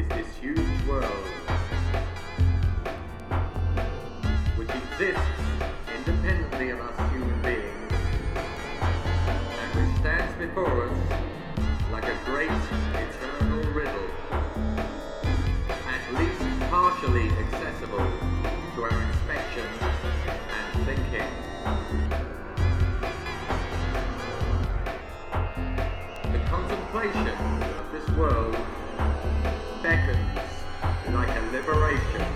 Is this huge world, which exists independently of us human beings, and which stands before us like a great eternal riddle, at least partially accessible to our inspection and thinking. The contemplation of this world liberation.